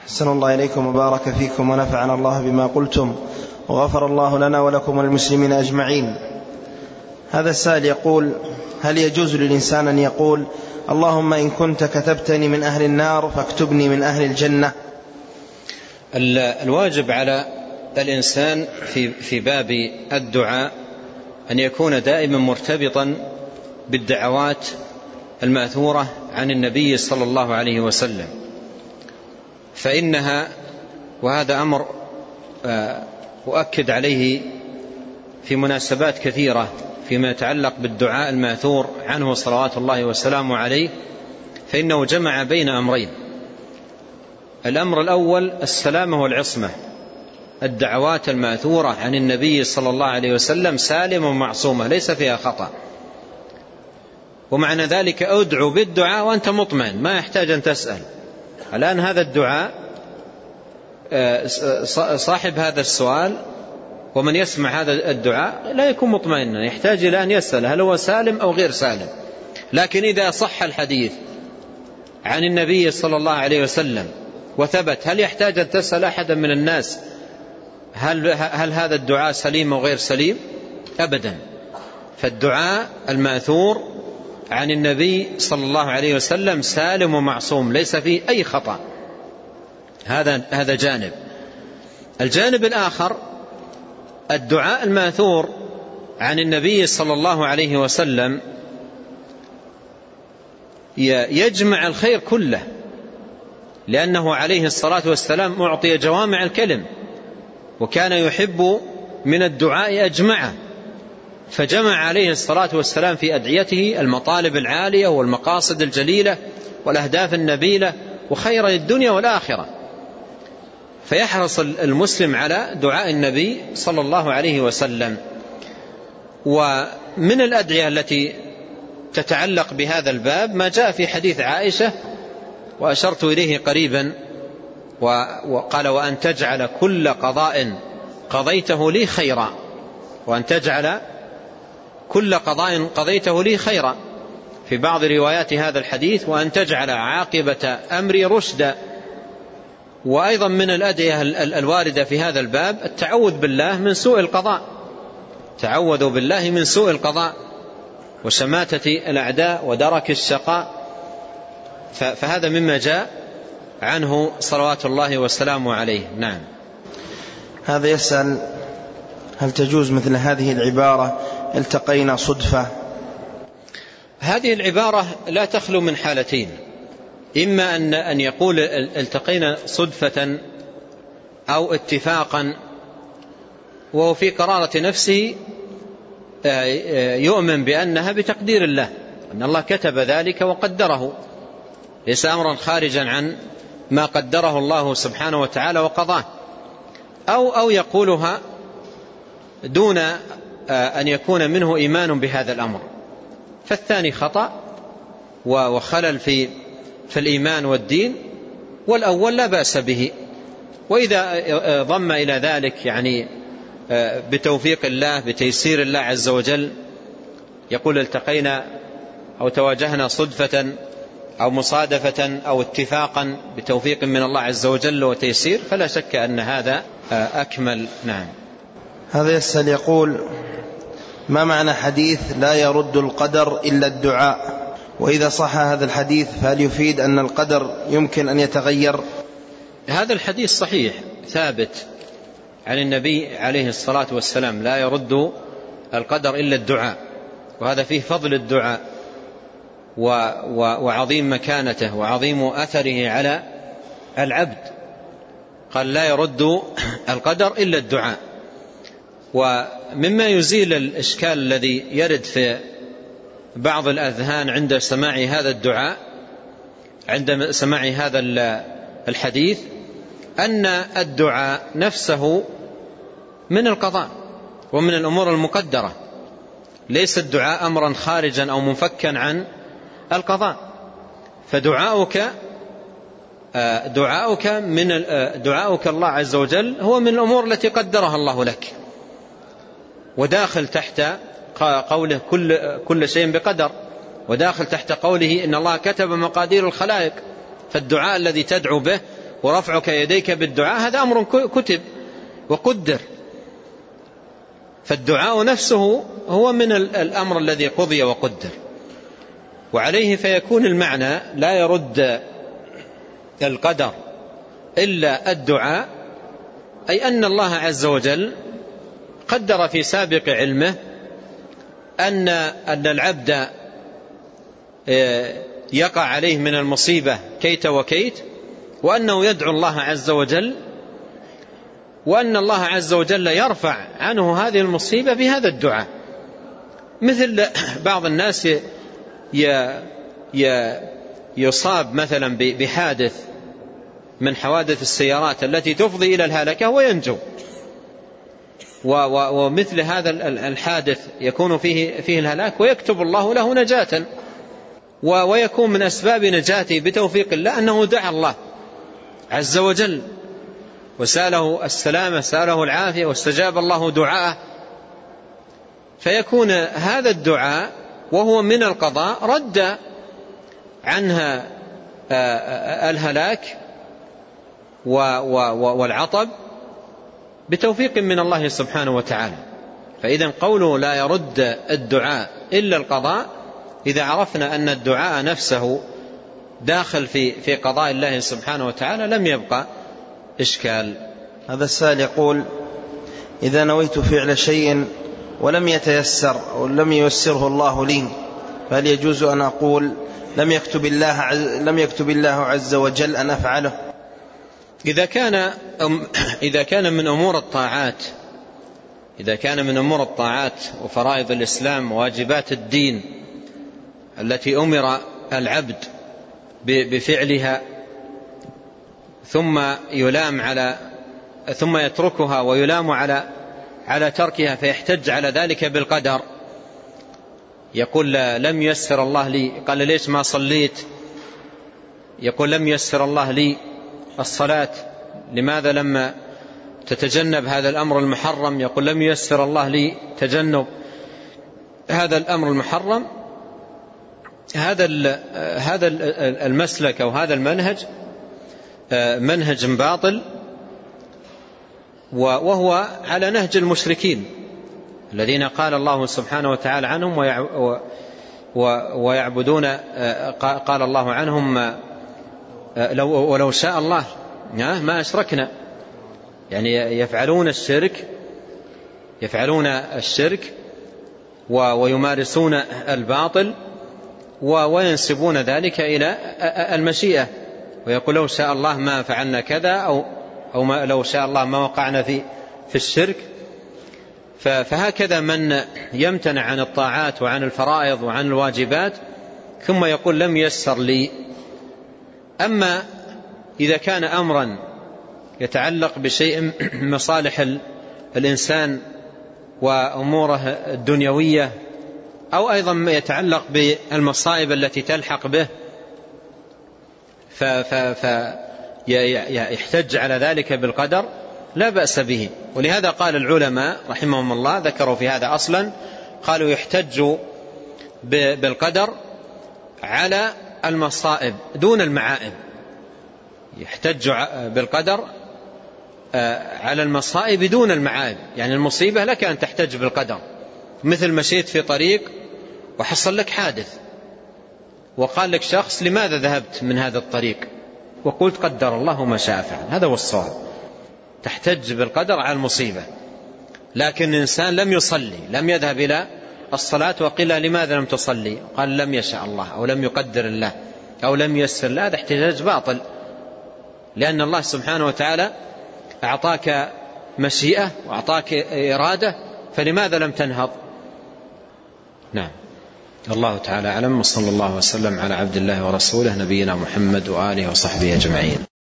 أحسن الله إليكم وبارك فيكم ونفعنا الله بما قلتم وغفر الله لنا ولكم والمسلمين أجمعين. هذا السائل يقول هل يجوز للإنسان أن يقول اللهم إن كنت كتبتني من أهل النار فاكتبني من أهل الجنة؟ الواجب على الإنسان في, في باب الدعاء أن يكون دائما مرتبطا بالدعوات المأثورة عن النبي صلى الله عليه وسلم. فإنها وهذا أمر آه، أؤكد عليه في مناسبات كثيرة فيما يتعلق بالدعاء المأثور عنه صلوات الله وسلامه عليه فإنه جمع بين أمرين. الأمر الأول السلامة والعصمة الدعوات المأثورة عن النبي صلى الله عليه وسلم سالمة ومعصومة ليس فيها خطأ. ومعنى ذلك أدعو بالدعاء وأنت مطمئن ما يحتاج أن تسأل. الآن هذا الدعاء آه، صاحب هذا السؤال ومن يسمع هذا الدعاء لا يكون مطمئنا يحتاج إلى أن يسأل هل هو سالم أو غير سالم. لكن إذا صح الحديث عن النبي صلى الله عليه وسلم وثبت هل يحتاج أن تسأل أحدا من الناس هل, هل هذا الدعاء سليم أو غير سليم؟ أبدا. فالدعاء المأثور عن النبي صلى الله عليه وسلم سالم ومعصوم ليس فيه أي خطأ. هذا هذا جانب. الجانب الآخر الدعاء الماثور عن النبي صلى الله عليه وسلم يجمع الخير كله لأنه عليه الصلاة والسلام أعطي جوامع الكلم وكان يحب من الدعاء أجمعه. فجمع عليه الصلاة والسلام في أدعيته المطالب العالية والمقاصد الجليلة والأهداف النبيلة وخير الدنيا والآخرة. فيحرص المسلم على دعاء النبي صلى الله عليه وسلم. ومن الأدعية التي تتعلق بهذا الباب ما جاء في حديث عائشة وأشرت إليه قريبا وقال وأن تجعل كل قضاء قضيته لي خيرا وأن تجعل كل قضاء قضيته لي خيرا. في بعض روايات هذا الحديث وأن تجعل عاقبة أمري رشدا وأيضا من الأدعية الواردة في هذا الباب التعوذ بالله من سوء القضاء. تعوذوا بالله من سوء القضاء وشماتة الأعداء ودرك الشقاء. فهذا مما جاء عنه صلوات الله والسلام عليه. نعم. هذا يسأل هل تجوز مثل هذه العبارة التقينا صدفة. هذه العبارة لا تخلو من حالتين. إما أن أن يقول التقينا صدفة أو اتفاقا وهو في قرارة نفسه آه، آه، يؤمن بأنها بتقدير الله أن الله كتب ذلك وقدره ليس أمرا خارجا عن ما قدره الله سبحانه وتعالى وقضاه. أو أو يقولها دون أن يكون منه إيمان بهذا الأمر. فالثاني خطأ وخلل في في الإيمان والدين والأول لا بأس به. وإذا ضم إلى ذلك يعني آه، بتوفيق الله بتيسير الله عز وجل يقول التقينا أو تواجهنا صدفة أو مصادفة أو اتفاقا بتوفيق من الله عز وجل وتيسير فلا شك أن هذا آه، أكمل. نعم. هذا يسأل يقول ما معنى حديث لا يرد القدر إلا الدعاء؟ وإذا صح هذا الحديث فهل يفيد أن القدر يمكن أن يتغير؟ هذا الحديث صحيح ثابت عن النبي عليه الصلاة والسلام لا يرد القدر إلا الدعاء وهذا فيه فضل الدعاء وعظيم مكانته وعظيم أثره على العبد. قال لا يرد القدر إلا الدعاء. ومما يزيل الإشكال الذي يرد في بعض الأذهان عند سماع هذا الدعاء عند سماع هذا الحديث أن الدعاء نفسه من القضاء ومن الأمور المقدرة. ليس الدعاء أمرا خارجا أو منفكا عن القضاء. فدعاؤك دعاؤك من دعاؤك الله عز وجل هو من الأمور التي قدرها الله لك. وداخل تحت قوله كل, كل شيء بقدر. وداخل تحت قوله إن الله كتب مقادير الخلائق. فالدعاء الذي تدعو به ورفعك يديك بالدعاء هذا أمر كتب وقدر. فالدعاء نفسه هو من الأمر الذي قضي وقدر. وعليه فيكون المعنى لا يرد القدر إلا الدعاء أي أن الله عز وجل قدر في سابق علمه أن أن العبد آه، يقع عليه من المصيبة كيت وكيت وأنه يدعو الله عز وجل وأن الله عز وجل يرفع عنه هذه المصيبة بهذا الدعاء. مثل بعض الناس يصاب مثلا بحادث من حوادث السيارات التي تفضي إلى الهلكة وينجو. ومثل هذا الحادث يكون فيه, فيه الهلاك ويكتب الله له نجاة. ويكون من أسباب نجاته بتوفيق الله أنه دعا الله عز وجل وسأله السلامة سأله العافية واستجاب الله دعاءه. فيكون هذا الدعاء وهو من القضاء رد عنها الهلاك والعطب بتوفيق من الله سبحانه وتعالى. فإذا قوله لا يرد الدعاء إلا القضاء إذا عرفنا أن الدعاء نفسه داخل في في قضاء الله سبحانه وتعالى لم يبقى إشكال. هذا السائل يقول إذا نويت فعل شيء ولم يتيسر أو لم ييسره الله لي فهل يجوز أن أقول لم يكتب الله لم يكتب الله عز وجل أن أفعله؟ إذا كان إذا كان من أمور الطاعات إذا كان من أمور الطاعات وفرائض الإسلام وواجبات الدين التي أمر العبد بفعلها ثم يلام على ثم يتركها ويلام على على تركها فيحتج على ذلك بالقدر. يقول لم يسر الله لي قال ليش ما صليت؟ يقول لم يسر الله لي الصلاة لماذا لما تتجنب هذا الأمر المحرم؟ يقول لم يسر الله لي تجنب هذا الأمر المحرم. هذا هذا المسلك أو هذا المنهج منهج باطل وهو على نهج المشركين الذين قال الله سبحانه وتعالى عنهم ويعبدون قال الله عنهم لو ولو شاء الله. ما أشركنا. يعني يفعلون الشرك يفعلون الشرك ويمارسون الباطل وينسبون ذلك إلى المشيئة. ويقول لو شاء الله ما فعلنا كذا أو, أو ما لو شاء الله ما وقعنا في, في الشرك. فهكذا من يمتنع عن الطاعات وعن الفرائض وعن الواجبات ثم يقول لم يسر لي. أما إذا كان أمرا يتعلق بشيء مصالح الإنسان وأموره الدنيوية أو أيضا يتعلق بالمصائب التي تلحق به فيحتج على ذلك بالقدر لا بأس به. ولهذا قال العلماء رحمهم الله ذكروا في هذا أصلا قالوا يحتج بالقدر على المصائب دون المعائب. يحتج بالقدر آه، على المصائب دون المعائب. يعني المصيبة لك أن تحتج بالقدر. مثل مشيت في طريق وحصل لك حادث. وقال لك شخص لماذا ذهبت من هذا الطريق؟ وقلت قدر الله ما شاء فعل. هذا هو الصواب. تحتج بالقدر على المصيبة. لكن إنسان لم يصلي لم يذهب إلى الصلاة وقيل لماذا لم تصلي؟ قال لم يشاء الله أو لم يقدر الله أو لم يسر الله هذا احتجاج باطل. لأن الله سبحانه وتعالى أعطاك مشيئة وأعطاك إرادة فلماذا لم تنهض؟ نعم. الله تعالى أعلم. وصلى الله وسلم على عبد الله ورسوله نبينا محمد وآله وصحبه أجمعين.